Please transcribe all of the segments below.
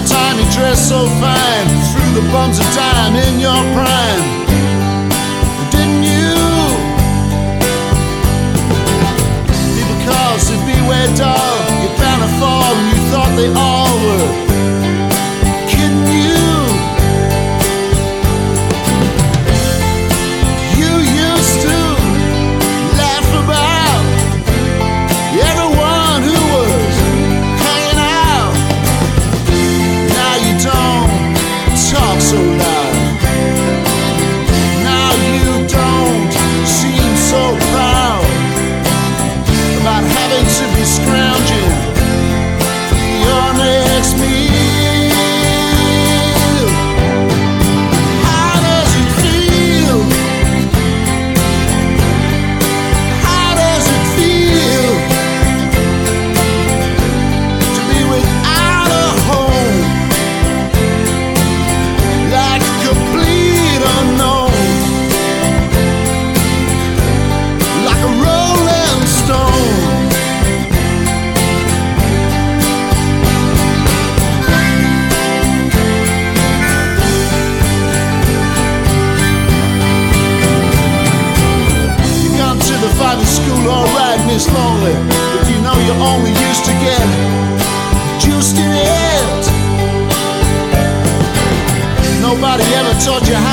the time you dressed so fine, through the bumps of time in your prime. Didn't you? People call, you beware, doll. You're bound to fall, you thought they all.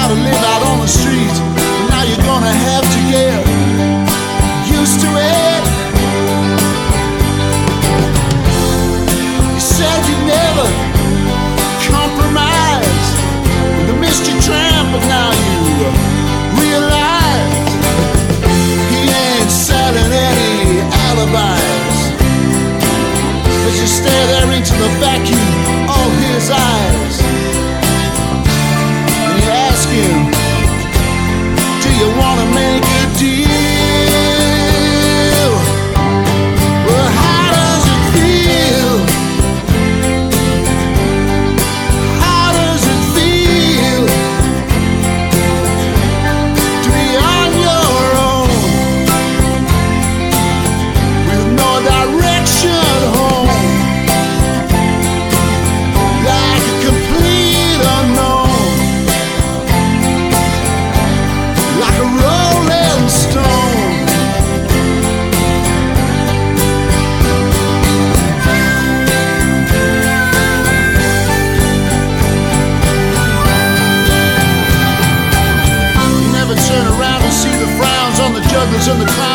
to live out on the street. Now you're gonna have to get used to it. You said you'd never compromise the mystery tramp, but now you realize he ain't selling any alibis. As you stare there into the back. in the crowd.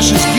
She's.